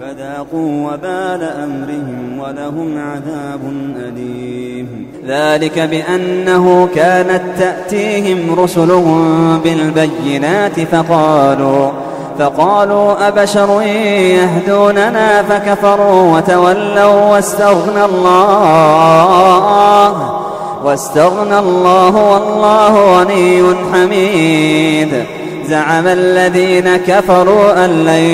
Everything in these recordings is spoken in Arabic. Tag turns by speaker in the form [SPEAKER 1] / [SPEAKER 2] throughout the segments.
[SPEAKER 1] فذاقوا وبال أمرهم ولهم عذاب أليم. ذلك بأنه كانت تأتيهم رسلهم بالبينات فقالوا فقالوا أبشر يهدوننا فكفروا وتولوا واستغنى الله واستغنى الله والله غني حميد. زعم الذين كفروا أن لن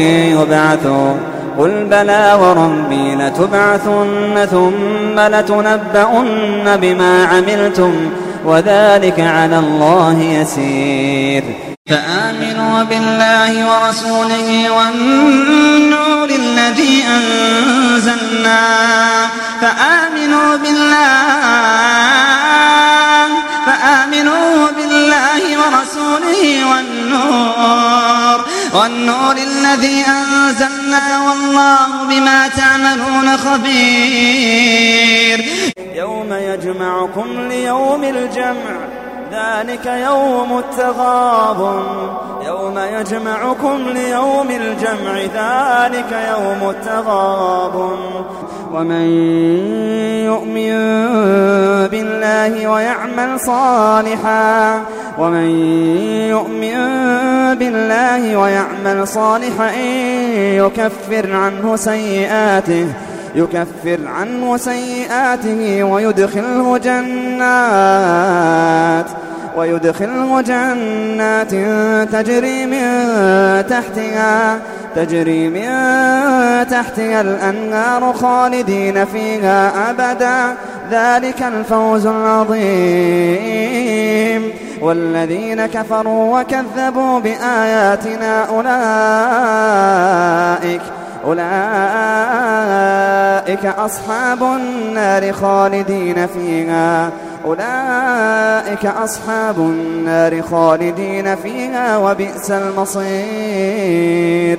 [SPEAKER 1] يبعثوا. قل بلى وربي لتبعثن ثم لتنبؤن بما عملتم وذلك على الله يسير
[SPEAKER 2] فآمنوا بالله ورسوله والنور الذي أنزلنا فآمنوا بالله فآمنوا بالله ورسوله والنور والنور الذي أنزلنا والله بما تعملون خبير.
[SPEAKER 1] يوم يجمعكم ليوم الجمع ذلك يوم التغاب يوم يجمعكم ليوم الجمع ذلك يوم التغاب ومن يؤمن بالله ويعمل صالحا ومن يؤمن بالله ويعمل صالحا يكفر عنه سيئاته يكفر عنه سيئاته ويدخله جنات ويدخله جنات تجري من تحتها تجري من تحتها الأنهار خالدين فيها أبدا. ذلك الفوز العظيم. والذين كفروا وكذبوا بآياتنا أولئك أولئك أصحاب النار خالدين فيها. أولئك أصحاب النار خالدين فيها وبئس المصير.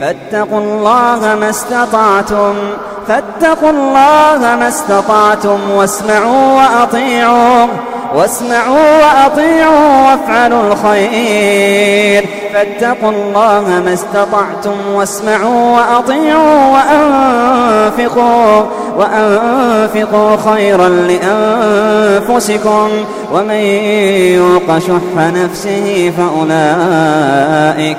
[SPEAKER 1] فاتقوا الله ما استطعتم فاتقوا الله ما استطعتم واسمعوا وأطيعوا واسمعوا وأطيعوا وافعلوا الخير. فاتقوا الله ما استطعتم واسمعوا وأطيعوا وأنفقوا وأنفقوا خيرا لأنفسكم. ومن يوق شح نفسه فأولئك